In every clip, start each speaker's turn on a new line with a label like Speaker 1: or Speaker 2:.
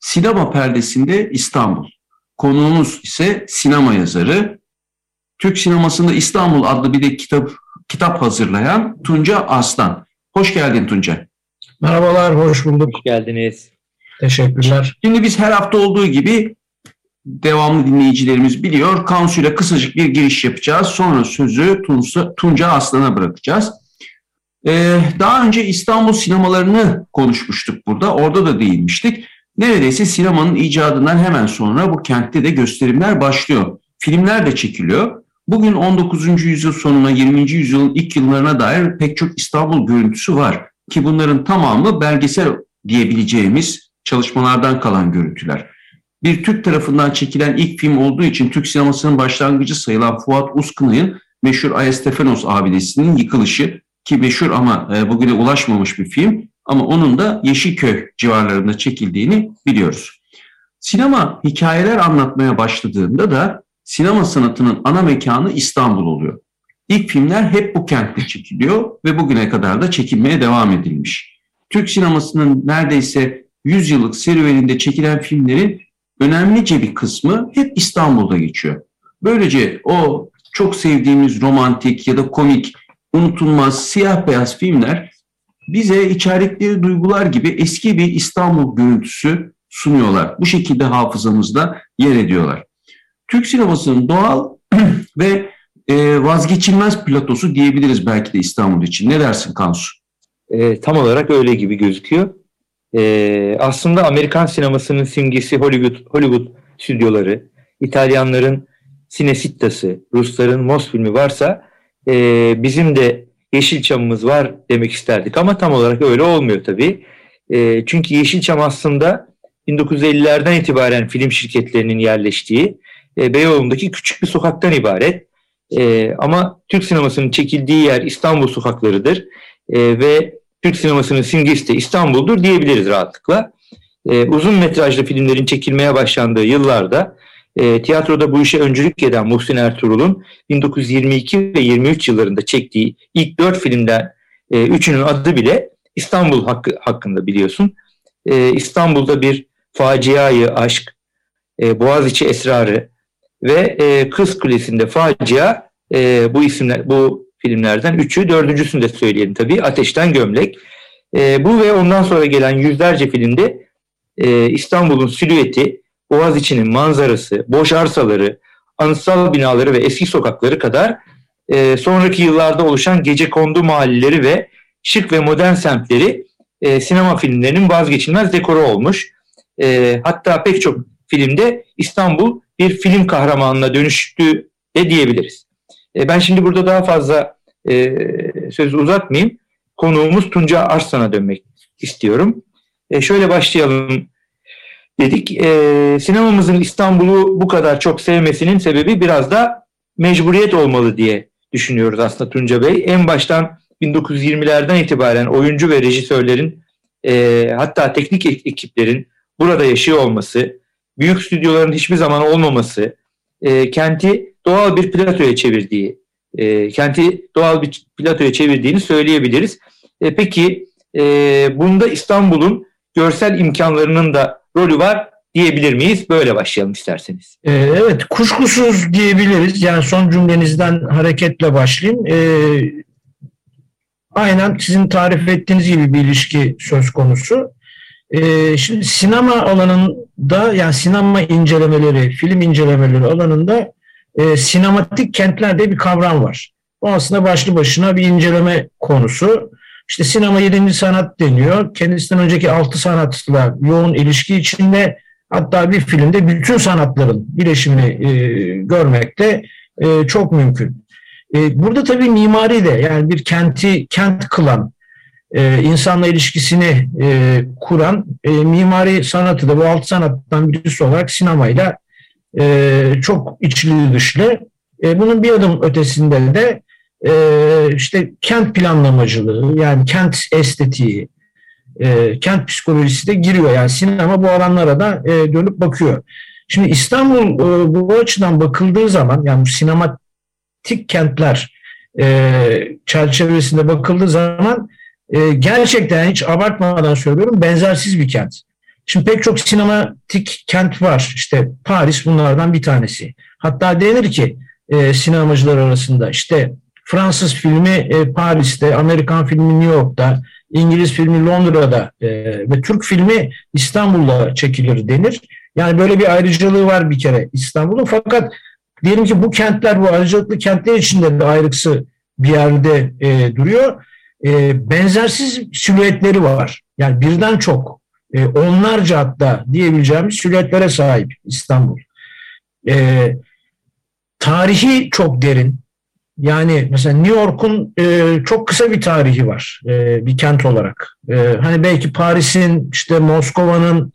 Speaker 1: sinema perdesinde İstanbul. Konuğumuz ise sinema yazarı, Türk sinemasında İstanbul adlı bir de kitap kitap hazırlayan Tunca Aslan. Hoş geldin Tunca.
Speaker 2: Merhabalar, hoş bulduk.
Speaker 3: Hoş geldiniz.
Speaker 2: Teşekkürler.
Speaker 1: Şimdi biz her hafta olduğu gibi devamlı dinleyicilerimiz biliyor. Kansuyla kısacık bir giriş yapacağız. Sonra sözü Tunca, Tunca Aslan'a bırakacağız. Ee, daha önce İstanbul sinemalarını konuşmuştuk burada. Orada da değinmiştik. Neredeyse sinemanın icadından hemen sonra bu kentte de gösterimler başlıyor. Filmler de çekiliyor. Bugün 19. yüzyıl sonuna 20. yüzyılın ilk yıllarına dair pek çok İstanbul görüntüsü var. Ki bunların tamamı belgesel diyebileceğimiz çalışmalardan kalan görüntüler. Bir Türk tarafından çekilen ilk film olduğu için Türk sinemasının başlangıcı sayılan Fuat Uskınay'ın meşhur Ayestefanos abidesinin yıkılışı ki meşhur ama e, bugüne ulaşmamış bir film ama onun da Yeşilköy civarlarında çekildiğini biliyoruz. Sinema hikayeler anlatmaya başladığında da sinema sanatının ana mekanı İstanbul oluyor. İlk filmler hep bu kentte çekiliyor ve bugüne kadar da çekilmeye devam edilmiş. Türk sinemasının neredeyse 100 yıllık serüveninde çekilen filmlerin önemlice bir kısmı hep İstanbul'da geçiyor. Böylece o çok sevdiğimiz romantik ya da komik, unutulmaz siyah beyaz filmler bize içerikleri duygular gibi eski bir İstanbul görüntüsü sunuyorlar. Bu şekilde hafızamızda yer ediyorlar. Türk sinemasının doğal ve e, vazgeçilmez platosu diyebiliriz belki de İstanbul için. Ne dersin Kansu?
Speaker 3: E, tam olarak öyle gibi gözüküyor. E, aslında Amerikan sinemasının simgesi Hollywood, Hollywood stüdyoları, İtalyanların Cinecitta'sı, Rusların Mos filmi varsa e, bizim de Yeşilçam'ımız var demek isterdik ama tam olarak öyle olmuyor tabii. E, çünkü Yeşilçam aslında 1950'lerden itibaren film şirketlerinin yerleştiği e, Beyoğlu'ndaki küçük bir sokaktan ibaret. E, ama Türk sinemasının çekildiği yer İstanbul sokaklarıdır e, ve Türk sinemasının simgesi de İstanbul'dur diyebiliriz rahatlıkla. E, uzun metrajlı filmlerin çekilmeye başlandığı yıllarda e, tiyatroda bu işe öncülük eden Muhsin Ertuğrul'un 1922 ve 23 yıllarında çektiği ilk dört filmden e, üçünün adı bile İstanbul hakkı, hakkında biliyorsun. E, İstanbul'da bir faciayı aşk, e, Boğaziçi esrarı ve e, Kız Kulesi'nde facia e, bu isimler bu filmlerden üçü, dördüncüsünü de söyleyelim tabii. Ateşten Gömlek. E, bu ve ondan sonra gelen yüzlerce filmde e, İstanbul'un silüeti, Boğaziçi'nin manzarası, boş arsaları, anıtsal binaları ve eski sokakları kadar e, sonraki yıllarda oluşan gece kondu mahalleleri ve şık ve modern semtleri e, sinema filmlerinin vazgeçilmez dekoru olmuş. E, hatta pek çok filmde İstanbul bir film kahramanına dönüştü de diyebiliriz. E, ben şimdi burada daha fazla e, sözü uzatmayayım. Konuğumuz Tunca Arslan'a dönmek istiyorum. E, şöyle başlayalım dedik. E, sinemamızın İstanbul'u bu kadar çok sevmesinin sebebi biraz da mecburiyet olmalı diye düşünüyoruz aslında Tunca Bey. En baştan 1920'lerden itibaren oyuncu ve rejisörlerin e, hatta teknik ekiplerin burada yaşıyor olması, büyük stüdyoların hiçbir zaman olmaması, e, kenti doğal bir platoya çevirdiği, e, kenti doğal bir platoya çevirdiğini söyleyebiliriz. E, peki e, bunda İstanbul'un görsel imkanlarının da rolü var diyebilir miyiz? Böyle başlayalım isterseniz.
Speaker 2: Ee, evet, kuşkusuz diyebiliriz. Yani son cümlenizden hareketle başlayayım. Ee, aynen sizin tarif ettiğiniz gibi bir ilişki söz konusu. Ee, şimdi sinema alanında yani sinema incelemeleri, film incelemeleri alanında e, sinematik kentler diye bir kavram var. O aslında başlı başına bir inceleme konusu. İşte sinema yedinci sanat deniyor. Kendisinden önceki altı sanatla yoğun ilişki içinde hatta bir filmde bütün sanatların bileşimini e, görmek de e, çok mümkün. E, burada tabii mimari de yani bir kenti kent kılan, e, insanla ilişkisini e, kuran e, mimari sanatı da bu altı sanattan birisi olarak sinemayla e, çok içli dışlı. E, bunun bir adım ötesinde de e, işte kent planlamacılığı yani kent estetiği, e, kent psikolojisi de giriyor. Yani sinema bu alanlara da e, dönüp bakıyor. Şimdi İstanbul e, bu açıdan bakıldığı zaman yani sinematik kentler çerçevesinde bakıldığı zaman gerçekten hiç abartmadan söylüyorum benzersiz bir kent. Şimdi pek çok sinematik kent var. İşte Paris bunlardan bir tanesi. Hatta denir ki e, sinemacılar arasında işte Fransız filmi e, Paris'te, Amerikan filmi New York'ta, İngiliz filmi Londra'da e, ve Türk filmi İstanbul'da çekilir denir. Yani böyle bir ayrıcalığı var bir kere İstanbul'un. Fakat diyelim ki bu kentler, bu ayrıcalıklı kentler içinde de ayrıksı bir yerde e, duruyor. E, benzersiz silüetleri var. Yani birden çok, e, onlarca hatta diyebileceğimiz silüetlere sahip İstanbul. E, tarihi çok derin. Yani mesela New York'un e, çok kısa bir tarihi var e, bir kent olarak. E, hani belki Paris'in, işte Moskova'nın,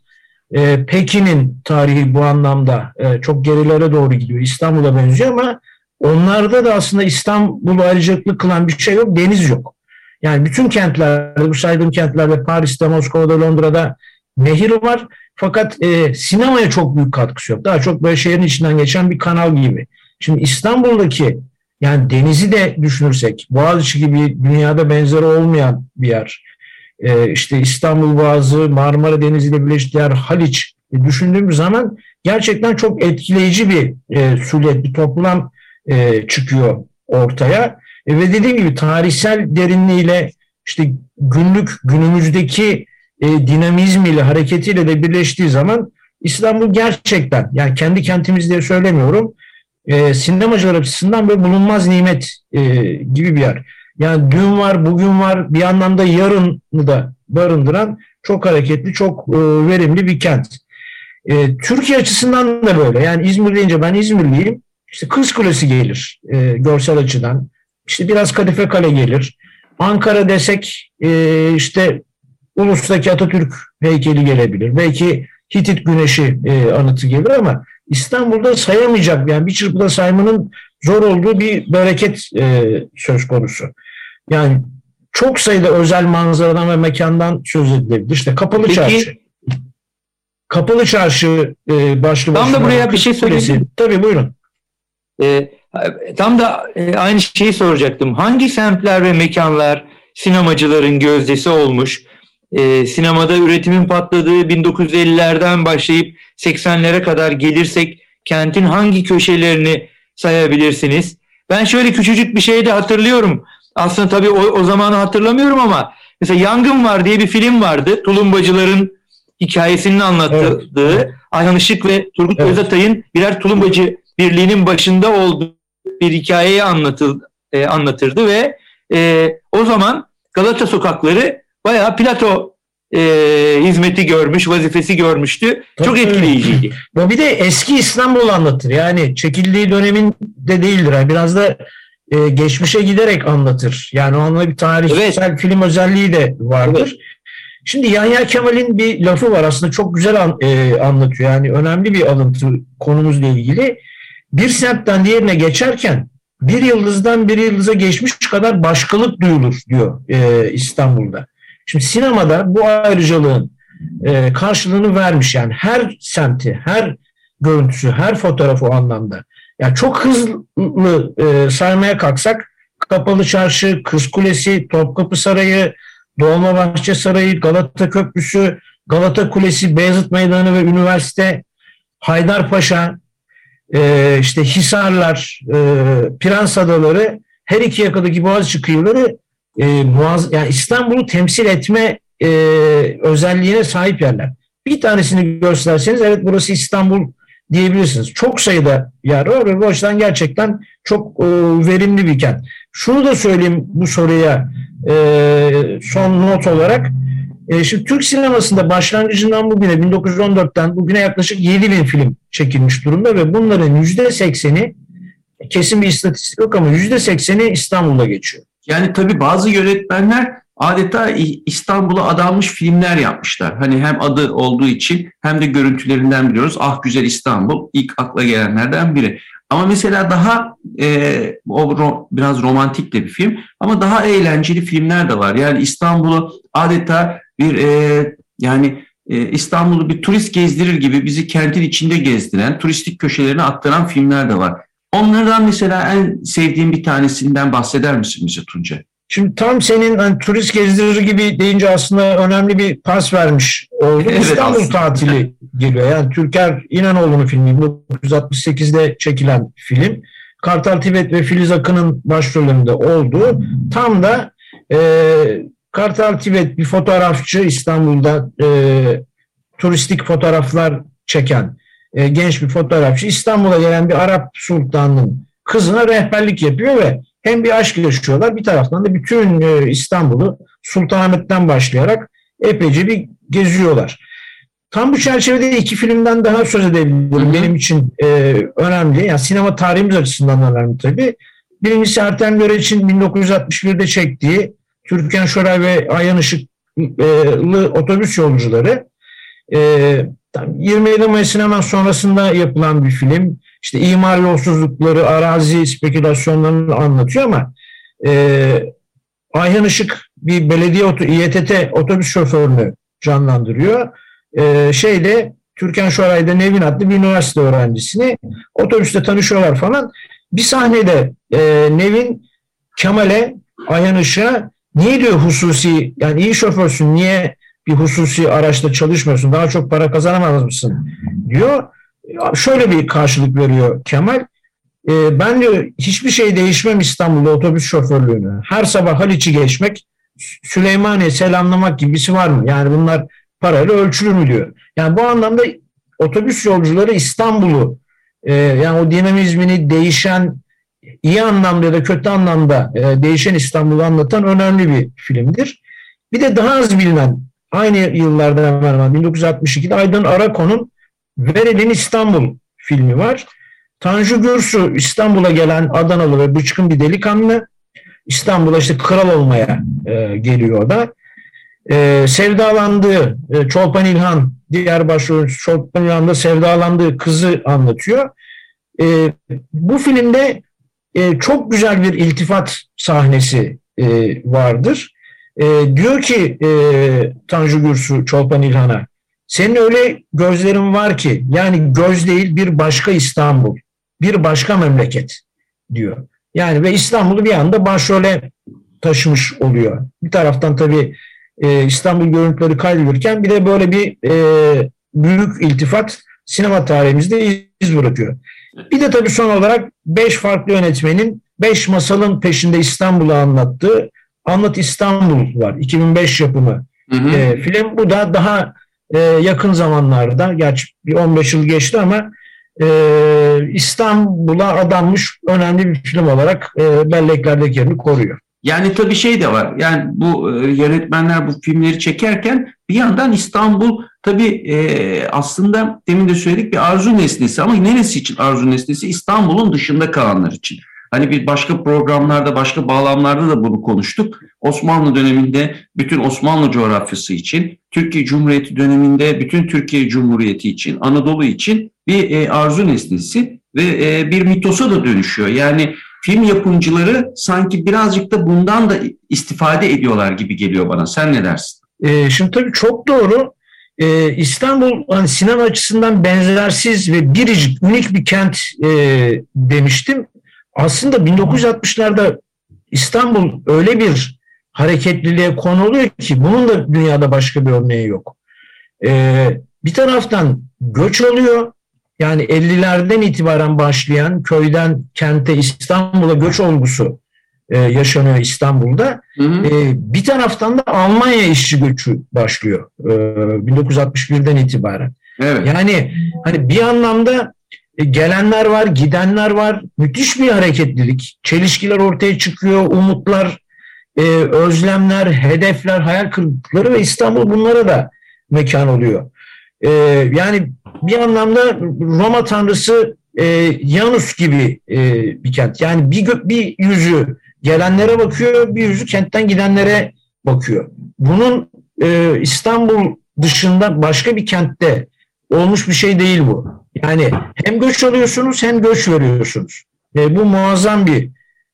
Speaker 2: e, Pekin'in tarihi bu anlamda e, çok gerilere doğru gidiyor. İstanbul'a benziyor ama onlarda da aslında İstanbul'u ayrıcalıklı kılan bir şey yok, deniz yok. Yani bütün kentlerde, bu saydığım kentlerde Paris'te, Moskova'da, Londra'da nehir var. Fakat e, sinemaya çok büyük katkısı yok. Daha çok böyle şehrin içinden geçen bir kanal gibi. Şimdi İstanbul'daki yani denizi de düşünürsek, Boğaziçi gibi dünyada benzeri olmayan bir yer. E, işte İstanbul Boğazı, Marmara Denizi ile birleştiği yer Haliç düşündüğümüz zaman gerçekten çok etkileyici bir e, sület, bir toplam e, çıkıyor ortaya. E, ve dediğim gibi tarihsel derinliğiyle işte günlük günümüzdeki e, dinamizmiyle, hareketiyle de birleştiği zaman İstanbul gerçekten yani kendi kentimiz diye söylemiyorum e, sinemacılar açısından böyle bulunmaz nimet e, gibi bir yer. Yani dün var, bugün var, bir anlamda yarını da barındıran çok hareketli, çok e, verimli bir kent. E, Türkiye açısından da böyle. Yani İzmir deyince ben İzmirliyim. İşte Kız Kulesi gelir e, görsel açıdan. İşte biraz Kadife Kale gelir. Ankara desek e, işte Ulus'taki Atatürk heykeli gelebilir. Belki Hitit Güneşi e, anıtı gelir ama İstanbul'da sayamayacak yani bir çırpıda saymanın zor olduğu bir bereket e, söz konusu. Yani çok sayıda özel manzaradan ve mekandan söz edilebilir. İşte Kapalı Peki, Çarşı. Kapalı Çarşı e, başlı
Speaker 3: Tam da buraya bir şey söyleyeyim.
Speaker 2: Tabii buyurun.
Speaker 3: E, tam da e, aynı şeyi soracaktım. Hangi semtler ve mekanlar sinemacıların gözdesi olmuş? E, sinemada üretimin patladığı 1950'lerden başlayıp 80'lere kadar gelirsek kentin hangi köşelerini sayabilirsiniz? Ben şöyle küçücük bir şey de hatırlıyorum. Aslında tabii o, o zamanı hatırlamıyorum ama mesela Yangın Var diye bir film vardı. Tulumbacıların hikayesinin anlattığı evet. Ayhan Işık ve Turgut evet. Özatay'ın birer tulumbacı birliğinin başında olduğu bir hikayeyi anlatıl, e, anlatırdı ve e, o zaman Galata sokakları bayağı Plato e, hizmeti görmüş, vazifesi görmüştü. Tabii, Çok etkileyiciydi.
Speaker 2: Bu bir de eski İstanbul anlatır. Yani çekildiği dönemin de değildir. Yani biraz da e, geçmişe giderek anlatır. Yani o anlamda bir tarihsel evet. film özelliği de vardır. Evet. Şimdi Yahya Kemal'in bir lafı var aslında çok güzel an, e, anlatıyor. Yani önemli bir alıntı konumuzla ilgili. Bir semtten diğerine geçerken bir yıldızdan bir yıldıza geçmiş kadar başkalık duyulur diyor e, İstanbul'da. Şimdi sinemada bu ayrıcalığın e, karşılığını vermiş yani her semti, her görüntüsü, her fotoğrafı o anlamda. Yani çok hızlı e, saymaya kalksak Kapalı Çarşı, Kız Kulesi, Topkapı Sarayı, Dolmabahçe Sarayı, Galata Köprüsü, Galata Kulesi, Beyazıt Meydanı ve Üniversite, Haydarpaşa, e, işte Hisarlar, e, Prens Adaları, her iki yakadaki Boğaziçi kıyıları e, muaz yani İstanbul'u temsil etme e, özelliğine sahip yerler. Bir tanesini gösterseniz evet burası İstanbul diyebilirsiniz. Çok sayıda yer var ve bu açıdan gerçekten çok e, verimli bir kent. Şunu da söyleyeyim bu soruya e, son not olarak. E, şimdi Türk sinemasında başlangıcından bugüne 1914'ten bugüne yaklaşık 7 bin film çekilmiş durumda ve bunların %80'i kesin bir istatistik yok ama %80'i İstanbul'da geçiyor.
Speaker 1: Yani tabii bazı yönetmenler adeta İstanbul'a adanmış filmler yapmışlar. Hani hem adı olduğu için hem de görüntülerinden biliyoruz. Ah Güzel İstanbul ilk akla gelenlerden biri. Ama mesela daha e, o ro, biraz romantik de bir film ama daha eğlenceli filmler de var. Yani İstanbul'u adeta bir e, yani e, İstanbul'u bir turist gezdirir gibi bizi kentin içinde gezdiren, turistik köşelerine aktaran filmler de var. Onlardan mesela en sevdiğim bir tanesinden bahseder misin bize Tunca?
Speaker 2: Şimdi tam senin hani, turist gezdirir gibi deyince aslında önemli bir pas vermiş oldum. Evet, İstanbul aslında. tatili geliyor. Yani Türker İnanoğlu'nun filmi 1968'de çekilen film. Kartal Tibet ve Filiz Akın'ın başrolünde olduğu tam da e, Kartal Tibet bir fotoğrafçı İstanbul'da e, turistik fotoğraflar çeken e, genç bir fotoğrafçı İstanbul'a gelen bir Arap sultanının kızına rehberlik yapıyor ve hem bir aşk yaşıyorlar bir taraftan da bütün e, İstanbul'u Sultanahmet'ten başlayarak epeyce bir geziyorlar. Tam bu çerçevede iki filmden daha söz edebilirim. Hı hı. Benim için e, önemli. Yani sinema tarihimiz açısından önemli tabii. Birincisi Ertem Göreç'in 1961'de çektiği Türkan Şoray ve Ayhan Işıklı otobüs yolcuları. E, 27 Mayıs'ın hemen sonrasında yapılan bir film. İşte imar yolsuzlukları, arazi spekülasyonlarını anlatıyor ama e, Ayhan Işık bir belediye İETT otobüs şoförünü canlandırıyor. E, şeyde Türkan Şoray'da Nevin adlı bir üniversite öğrencisini otobüste tanışıyorlar falan. Bir sahnede e, Nevin Kemal'e Ayhan Işık'a niye diyor hususi yani iyi şoförsün niye bir hususi araçta çalışmıyorsun daha çok para kazanamaz mısın diyor. Şöyle bir karşılık veriyor Kemal. E, ben diyor hiçbir şey değişmem İstanbul'da otobüs şoförlüğünü. Her sabah Haliç'i geçmek, Süleymaniye selamlamak gibisi var mı? Yani bunlar parayla ölçülür mü diyor. Yani bu anlamda otobüs yolcuları İstanbul'u e, yani o dinamizmini değişen iyi anlamda ya da kötü anlamda e, değişen İstanbul'u anlatan önemli bir filmdir. Bir de daha az bilinen aynı yıllarda hemen hemen 1962'de Aydın Arakon'un Veredin İstanbul filmi var. Tanju Gürsu İstanbul'a gelen Adanalı ve bıçkın bir delikanlı. İstanbul'a işte kral olmaya e, geliyor da. E, sevdalandığı e, Çolpan İlhan, diğer başrolcü Çolpan İlhan'da sevdalandığı kızı anlatıyor. E, bu filmde e, çok güzel bir iltifat sahnesi e, vardır. E, diyor ki e, Tanju Gürsu Çolpan İlhan'a senin öyle gözlerin var ki yani göz değil bir başka İstanbul, bir başka memleket diyor. Yani ve İstanbul'u bir anda başrole taşımış oluyor. Bir taraftan tabii e, İstanbul görüntüleri kaydedilirken bir de böyle bir e, büyük iltifat sinema tarihimizde iz bırakıyor. Bir de tabii son olarak beş farklı yönetmenin beş masalın peşinde İstanbul'u anlattığı Anlat İstanbul var. 2005 yapımı hı hı. E, film. Bu da daha e, yakın zamanlarda, gerçi bir 15 yıl geçti ama e, İstanbul'a adanmış önemli bir film olarak e, belleklerdeki yerini koruyor.
Speaker 1: Yani tabii şey de var. Yani bu e, yönetmenler bu filmleri çekerken bir yandan İstanbul tabii e, aslında demin de söyledik bir arzu nesnesi ama neresi için arzu nesnesi? İstanbul'un dışında kalanlar için. Hani bir başka programlarda, başka bağlamlarda da bunu konuştuk. Osmanlı döneminde bütün Osmanlı coğrafyası için, Türkiye Cumhuriyeti döneminde bütün Türkiye Cumhuriyeti için, Anadolu için bir e, arzu nesnesi ve e, bir mitosa da dönüşüyor. Yani film yapımcıları sanki birazcık da bundan da istifade ediyorlar gibi geliyor bana. Sen ne dersin?
Speaker 2: E, şimdi tabii çok doğru. Ee, İstanbul hani sinema açısından benzersiz ve biricik, unik bir kent e, demiştim aslında 1960'larda İstanbul öyle bir hareketliliğe konu oluyor ki bunun da dünyada başka bir örneği yok. Ee, bir taraftan göç oluyor. Yani 50'lerden itibaren başlayan köyden kente İstanbul'a göç olgusu e, yaşanıyor İstanbul'da.
Speaker 1: Hı hı.
Speaker 2: E, bir taraftan da Almanya işçi göçü başlıyor e, 1961'den itibaren.
Speaker 1: Evet.
Speaker 2: Yani hani bir anlamda gelenler var, gidenler var. Müthiş bir hareketlilik. Çelişkiler ortaya çıkıyor, umutlar, e, özlemler, hedefler, hayal kırıklıkları ve İstanbul bunlara da mekan oluyor. E, yani bir anlamda Roma tanrısı e, Yanus gibi e, bir kent. Yani bir, bir yüzü gelenlere bakıyor, bir yüzü kentten gidenlere bakıyor. Bunun e, İstanbul dışında başka bir kentte olmuş bir şey değil bu. Yani hem göç alıyorsunuz hem göç veriyorsunuz. E, bu muazzam bir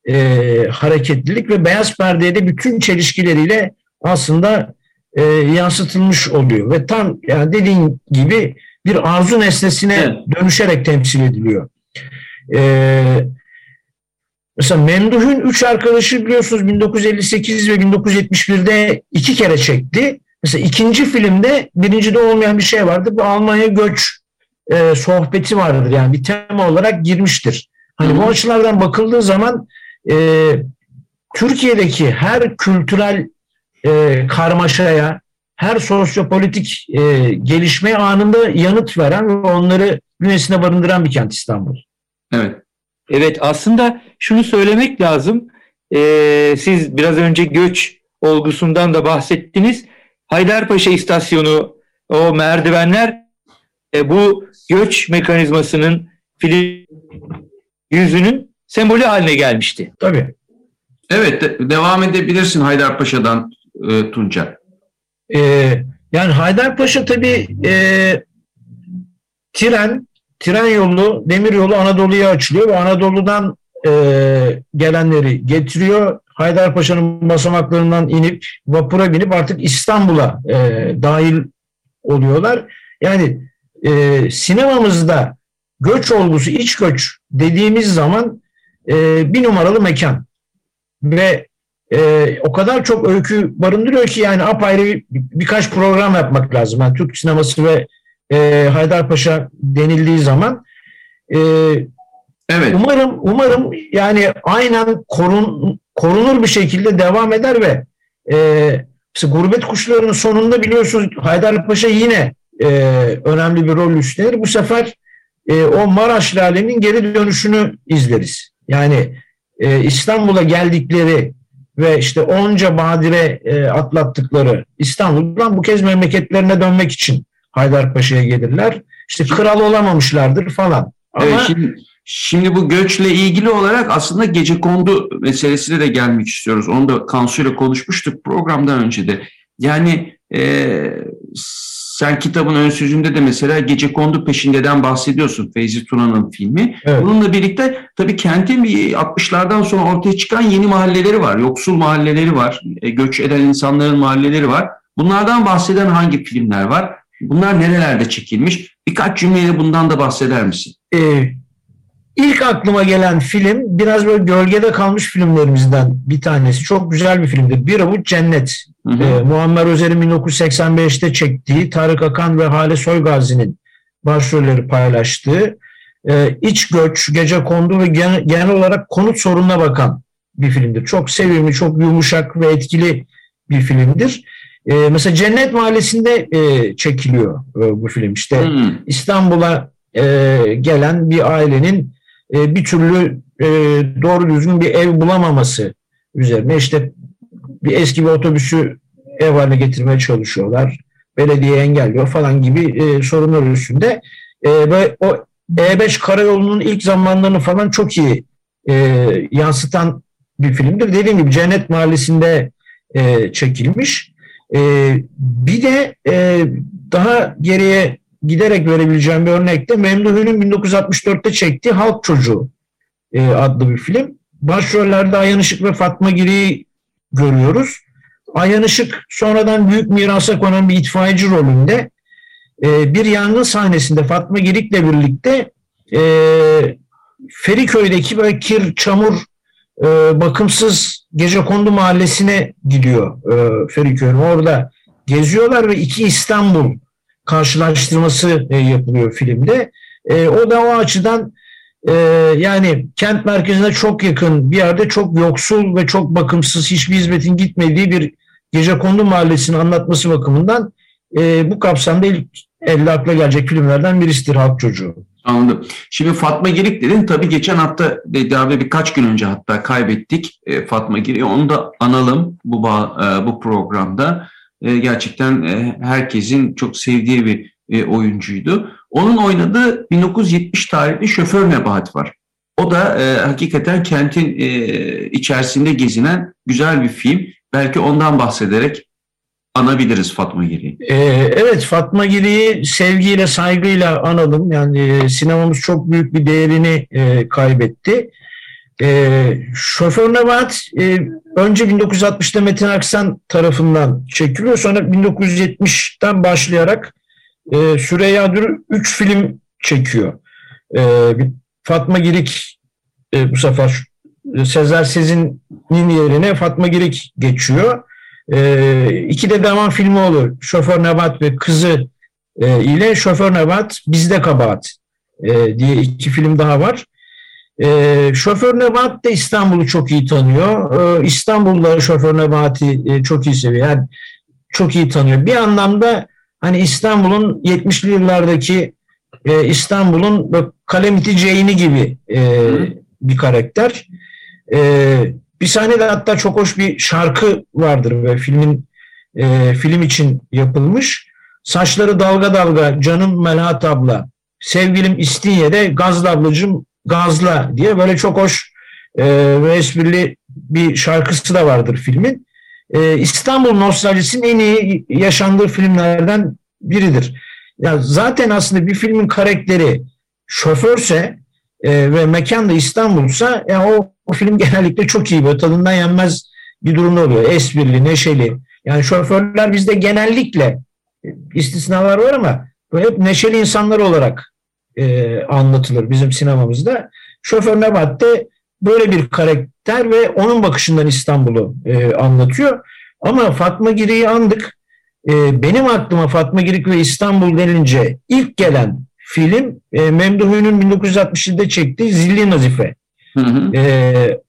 Speaker 2: e, hareketlilik ve beyaz perdeye de bütün çelişkileriyle aslında e, yansıtılmış oluyor. Ve tam yani dediğin gibi bir arzu nesnesine
Speaker 1: Evet.
Speaker 2: dönüşerek temsil ediliyor. E, mesela Memduh'un üç arkadaşı biliyorsunuz 1958 ve 1971'de iki kere çekti. Mesela ikinci filmde birincide olmayan bir şey vardı. Bu Almanya göç e, sohbeti vardır. Yani bir tema olarak girmiştir. Hani bu açılardan bakıldığı zaman e, Türkiye'deki her kültürel e, karmaşaya, her sosyopolitik e, gelişmeye anında yanıt veren ve onları bünyesine barındıran bir kent İstanbul.
Speaker 1: Evet.
Speaker 3: Evet aslında şunu söylemek lazım. Ee, siz biraz önce göç olgusundan da bahsettiniz. Haydarpaşa istasyonu o merdivenler e, bu göç mekanizmasının film yüzünün sembolü haline gelmişti.
Speaker 2: Tabii.
Speaker 1: Evet. de- devam edebilirsin Haydarpaşa'dan e, Tunca.
Speaker 2: E, yani Haydarpaşa tabii e, tren, tren yolu, demir yolu Anadolu'ya açılıyor ve Anadolu'dan e, gelenleri getiriyor. Haydarpaşa'nın basamaklarından inip vapura binip artık İstanbul'a e, dahil oluyorlar. Yani e, sinemamızda göç olgusu, iç göç dediğimiz zaman e, bir numaralı mekan ve e, o kadar çok öykü barındırıyor ki yani apayrı bir, birkaç program yapmak lazım. Yani Türk sineması ve e, Haydarpaşa denildiği zaman e,
Speaker 1: Evet.
Speaker 2: umarım umarım yani aynen korun, korunur bir şekilde devam eder ve e, Gurbet Kuşları'nın sonunda biliyorsunuz Haydarpaşa yine e, önemli bir rol üstlenir. Bu sefer e, o Maraş Lale'nin geri dönüşünü izleriz. Yani e, İstanbul'a geldikleri ve işte onca badire e, atlattıkları İstanbul'dan bu kez memleketlerine dönmek için Haydarpaşa'ya gelirler. İşte kral olamamışlardır falan. Ama
Speaker 1: Evet, şimdi, şimdi bu göçle ilgili olarak aslında gece kondu meselesine de gelmek istiyoruz. Onu da Kansu ile konuşmuştuk programdan önce de. Yani e, sen kitabın ön sözünde de mesela gece kondu peşindeden bahsediyorsun Feyzi Tuna'nın filmi.
Speaker 2: Evet.
Speaker 1: Bununla birlikte tabii kentin bir 60'lardan sonra ortaya çıkan yeni mahalleleri var. Yoksul mahalleleri var. e, göç eden insanların mahalleleri var. Bunlardan bahseden hangi filmler var? Bunlar nerelerde çekilmiş? Birkaç cümleyle bundan da bahseder misin?
Speaker 2: Ee, ilk aklıma gelen film biraz böyle gölgede kalmış filmlerimizden bir tanesi. Çok güzel bir filmdir. Bir Avuç Cennet.
Speaker 1: Hı hı.
Speaker 2: Ee, Muammer Özer'in 1985'te çektiği Tarık Akan ve Hale Soygazi'nin başrolleri paylaştığı e, iç göç, gece kondu ve genel, genel olarak konut sorununa bakan bir filmdir. Çok sevimli, çok yumuşak ve etkili bir filmdir. E, mesela Cennet Mahallesi'nde e, çekiliyor e, bu film. İşte. İstanbul'a e, gelen bir ailenin e, bir türlü e, doğru düzgün bir ev bulamaması üzerine işte bir eski bir otobüsü ev haline getirmeye çalışıyorlar. Belediye engelliyor falan gibi e, sorunlar üstünde. Ve o E5 karayolunun ilk zamanlarını falan çok iyi yansıtan bir filmdir. Dediğim gibi Cennet Mahallesi'nde çekilmiş. Bir de daha geriye giderek verebileceğim bir örnek de Memduhü'nün 1964'te çektiği Halk Çocuğu e, adlı bir film. Başrollerde Ayhan Işık ve Fatma Giri'yi görüyoruz. Ayhan Işık sonradan büyük mirasa konan bir itfaiyeci rolünde e, bir yangın sahnesinde Fatma Girik'le birlikte e, Feriköy'deki böyle kir, çamur, e, bakımsız Gecekondu mahallesine gidiyor e, Feriköy'ün. Orada geziyorlar ve iki İstanbul karşılaştırması e, yapılıyor filmde. E, o da o açıdan e, yani kent merkezine çok yakın bir yerde çok yoksul ve çok bakımsız hiçbir hizmetin gitmediği bir gece kondu mahallesini anlatması bakımından bu kapsamda ilk elde akla gelecek filmlerden birisidir Halk Çocuğu.
Speaker 1: Anladım. Şimdi Fatma Girik dedin. Tabii geçen hafta daha birkaç gün önce hatta kaybettik Fatma Girik'i. Onu da analım bu bu programda. E, gerçekten e, herkesin çok sevdiği bir e, oyuncuydu. Onun oynadığı 1970 tarihli Şoför Nebahat var. O da e, hakikaten kentin e, içerisinde gezinen güzel bir film. Belki ondan bahsederek anabiliriz Fatma Giri'yi.
Speaker 2: Ee, evet Fatma Giri'yi sevgiyle saygıyla analım. Yani e, sinemamız çok büyük bir değerini e, kaybetti. E, Şoför Nebahat e, önce 1960'da Metin Aksan tarafından çekiliyor. Sonra 1970'ten başlayarak e, Süreyya Dürü 3 film çekiyor. E, Fatma Girik e, bu sefer Sezer Sezin'in yerine Fatma Girik geçiyor. E, iki de devam filmi olur. Şoför Nebat ve kızı e, ile Şoför Nebat Bizde Kabahat e, diye iki film daha var. E, Şoför Nebat da İstanbul'u çok iyi tanıyor. E, İstanbul'da Şoför Nebat'i e, çok iyi seviyor. Yani çok iyi tanıyor. Bir anlamda hani İstanbul'un 70'li yıllardaki e, İstanbul'un Kalemiti Ceyni gibi e, bir karakter. E, bir sahnede hatta çok hoş bir şarkı vardır ve filmin e, film için yapılmış. Saçları dalga dalga canım Melahat abla, sevgilim İstinye'de Gazlı ablacım Gazla diye böyle çok hoş e, ve esprili bir şarkısı da vardır filmin. E, İstanbul nostaljisinin en iyi yaşandığı filmlerden biridir. Ya zaten aslında bir filmin karakteri şoförse e, ve mekan da İstanbul'sa ya o, o film genellikle çok iyi böyle tadından yenmez bir durumda oluyor. Esprili, neşeli. Yani şoförler bizde genellikle istisnalar var ama böyle hep neşeli insanlar olarak e, anlatılır bizim sinemamızda. Şoför Nebat de böyle bir karakter ve onun bakışından İstanbul'u e, anlatıyor. Ama Fatma Giri'yi andık. E, benim aklıma Fatma Girik ve İstanbul denince ilk gelen film e, Memduhu'nun 1967'de çektiği Zilli Nazife. Hı hı. E,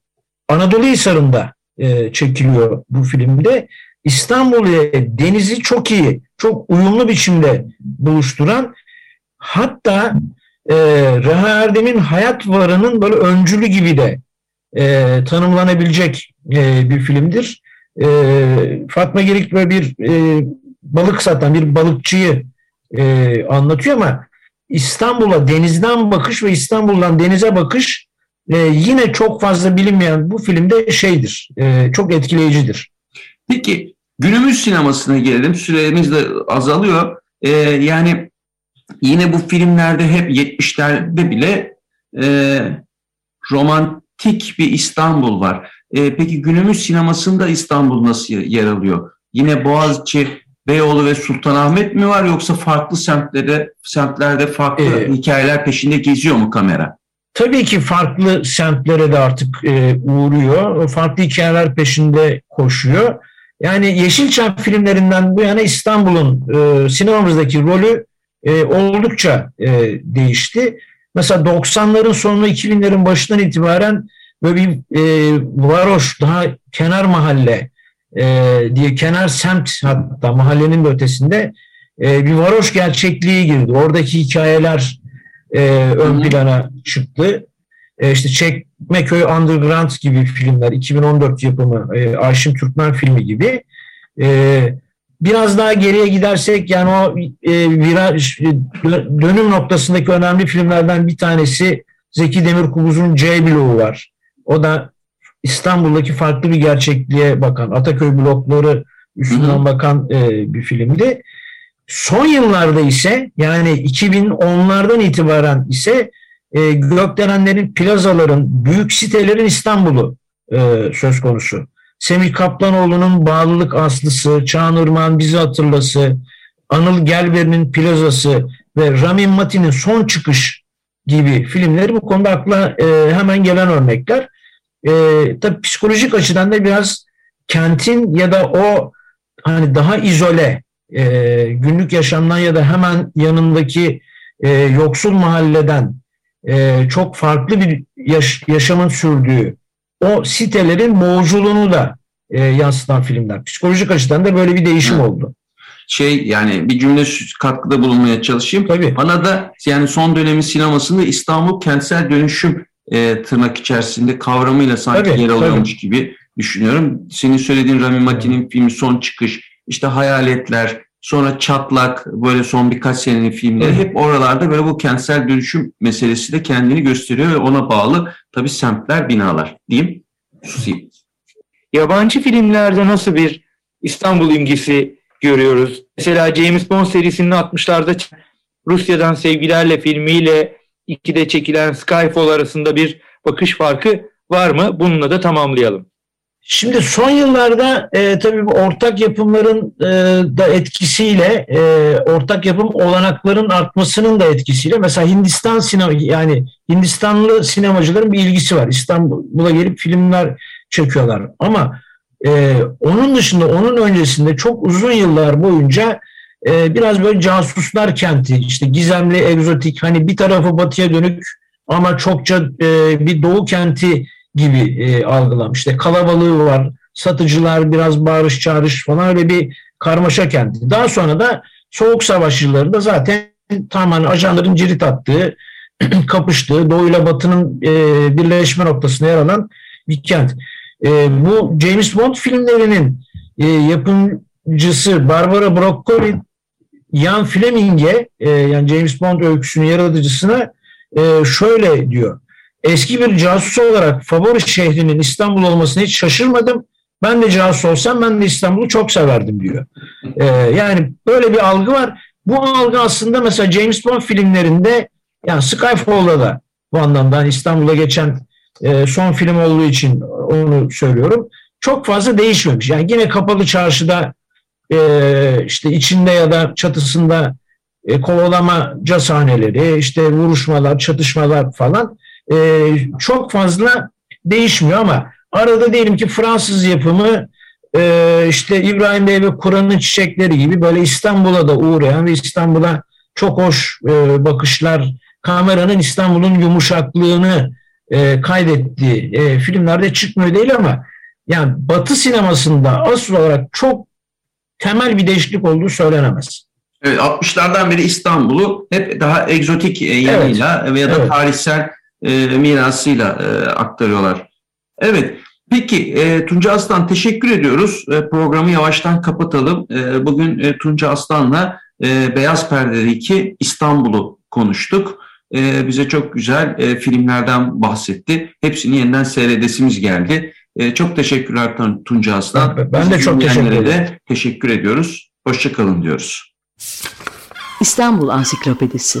Speaker 2: Anadolu Hisarı'nda e, çekiliyor bu filmde. İstanbul ile denizi çok iyi, çok uyumlu biçimde buluşturan hatta e, Reha Erdem'in hayat varının böyle öncülü gibi de e, tanımlanabilecek e, bir filmdir. E, Fatma Girik böyle bir e, balık satan bir balıkçıyı e, anlatıyor ama İstanbul'a denizden bakış ve İstanbul'dan denize bakış e, yine çok fazla bilinmeyen bu filmde şeydir, e, çok etkileyicidir.
Speaker 1: Peki günümüz sinemasına gelelim. Süremiz de azalıyor. E, yani yine bu filmlerde hep 70'lerde bile e, romantik bir İstanbul var. E, peki günümüz sinemasında İstanbul nasıl yer alıyor? Yine Boğaziçi Beyoğlu ve Sultanahmet mi var yoksa farklı semtlerde semtlerde farklı ee, hikayeler peşinde geziyor mu kamera?
Speaker 2: Tabii ki farklı semtlere de artık e, uğruyor. Farklı hikayeler peşinde koşuyor. Yani Yeşilçam filmlerinden bu yana İstanbul'un e, sinemamızdaki rolü e, oldukça e, değişti. Mesela 90'ların sonu 2000'lerin başından itibaren böyle bir e, varoş, daha kenar mahalle, e, diye kenar semt hatta mahallenin de ötesinde e, bir varoş gerçekliği girdi. Oradaki hikayeler e, ön plana çıktı. E, işte Çekmeköy Underground gibi filmler, 2014 yapımı e, Ayşin Türkmen filmi gibi. E, biraz daha geriye gidersek yani o e, viraj, dönüm noktasındaki önemli filmlerden bir tanesi Zeki Demirkubuz'un C bloğu var. O da İstanbul'daki farklı bir gerçekliğe bakan, Ataköy blokları üstünden bakan e, bir filmdi. Son yıllarda ise yani 2010'lardan itibaren ise e, gökdelenlerin, plazaların, büyük sitelerin İstanbul'u e, söz konusu. Semih Kaplanoğlu'nun Bağlılık Aslısı, Çağınırman Bizi Hatırlası, Anıl Gelber'in Plazası ve Ramin Mati'nin Son Çıkış gibi filmleri bu konuda akla e, hemen gelen örnekler. E, tabii psikolojik açıdan da biraz kentin ya da o hani daha izole e, günlük yaşamdan ya da hemen yanındaki e, yoksul mahalleden e, çok farklı bir yaş, yaşamın sürdüğü o sitelerin boğuculuğunu da e, yansıtan filmler. Psikolojik açıdan da böyle bir değişim
Speaker 1: Hı.
Speaker 2: oldu.
Speaker 1: Şey yani bir cümle katkıda bulunmaya çalışayım.
Speaker 2: Tabii.
Speaker 1: Bana da yani son dönemin sinemasında İstanbul kentsel dönüşüm e, tırnak içerisinde kavramıyla sanki
Speaker 2: Tabii,
Speaker 1: yer alıyormuş gibi düşünüyorum. Senin söylediğin Rami Malek'in filmi Son Çıkış, işte Hayaletler, sonra Çatlak, böyle son birkaç senenin filmleri hep oralarda böyle bu kentsel dönüşüm meselesi de kendini gösteriyor ve ona bağlı tabii semtler, binalar diyeyim. Susayım.
Speaker 3: Yabancı filmlerde nasıl bir İstanbul imgesi görüyoruz? Mesela James Bond serisinin 60'larda çıkan Rusya'dan Sevgilerle filmiyle ikide çekilen Skyfall arasında bir bakış farkı var mı? Bununla da tamamlayalım.
Speaker 2: Şimdi son yıllarda e, tabii bu ortak yapımların e, da etkisiyle e, ortak yapım olanakların artmasının da etkisiyle mesela Hindistan sinema yani Hindistanlı sinemacıların bir ilgisi var. İstanbul'a gelip filmler çekiyorlar ama e, onun dışında onun öncesinde çok uzun yıllar boyunca e, biraz böyle casuslar kenti işte gizemli egzotik hani bir tarafı batıya dönük ama çokça e, bir doğu kenti gibi e, algılamış. İşte kalabalığı var, satıcılar biraz bağırış çağırış falan öyle bir karmaşa kenti. Daha sonra da Soğuk Savaş yıllarında zaten tamamen ajanların cirit attığı, kapıştığı, doğuyla batının e, birleşme noktasına yer alan bir kent. E, bu James Bond filmlerinin e, yapımcısı Barbara Broccoli, Ian Fleming'e e, yani James Bond öyküsünün yaratıcısına e, şöyle diyor. Eski bir casus olarak favori şehrinin İstanbul olmasına hiç şaşırmadım. Ben de casus olsam ben de İstanbul'u çok severdim diyor. Ee, yani böyle bir algı var. Bu algı aslında mesela James Bond filmlerinde yani Skyfall'da da bu anlamda hani İstanbul'a geçen e, son film olduğu için onu söylüyorum. Çok fazla değişmemiş. Yani yine kapalı çarşıda e, işte içinde ya da çatısında e, kovalamaca sahneleri, işte vuruşmalar, çatışmalar falan e, çok fazla değişmiyor ama arada diyelim ki Fransız yapımı e, işte İbrahim Bey ve Kur'an'ın çiçekleri gibi böyle İstanbul'a da uğrayan ve İstanbul'a çok hoş e, bakışlar, kameranın İstanbul'un yumuşaklığını e, kaydettiği e, filmlerde çıkmıyor değil ama yani Batı sinemasında asıl olarak çok temel bir değişiklik olduğu söylenemez.
Speaker 1: Evet 60'lardan beri İstanbul'u hep daha egzotik e, yanıyla veya da
Speaker 2: Evet.
Speaker 1: tarihsel e, mirasıyla e, aktarıyorlar. Evet. Peki e, Tunca Aslan teşekkür ediyoruz. E, programı yavaştan kapatalım. E, bugün e, Tunca Aslan'la e, Beyaz Perde'deki İstanbul'u konuştuk. E, bize çok güzel e, filmlerden bahsetti. Hepsini yeniden seyredesimiz geldi. E, çok teşekkürler Tun- Tunca Aslan.
Speaker 2: Ben- ben de çok teşekkür ederim.
Speaker 1: de Teşekkür ediyoruz. Hoşçakalın diyoruz.
Speaker 4: İstanbul Ansiklopedisi